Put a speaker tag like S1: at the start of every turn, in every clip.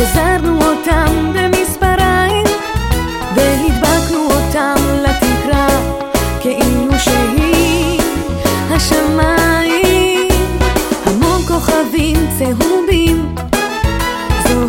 S1: גזרנו אותם למספריים והדבקנו אותם לתקרה כאילו שהיא השמיים. המון כוכבים צהובים זו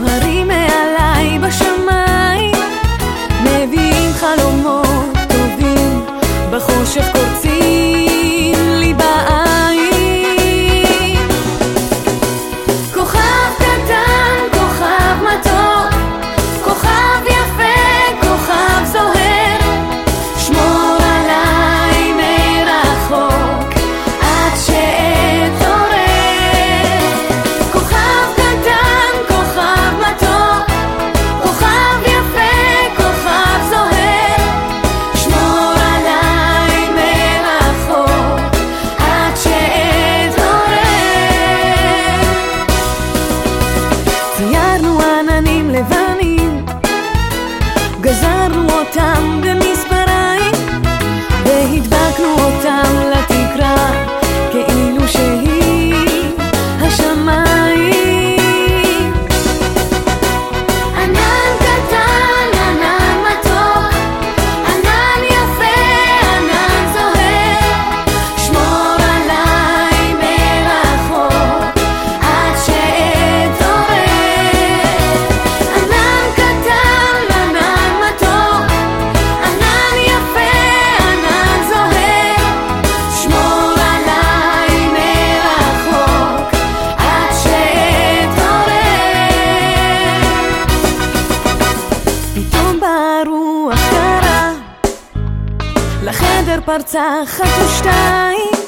S1: אחר פרצה אחת ושתיים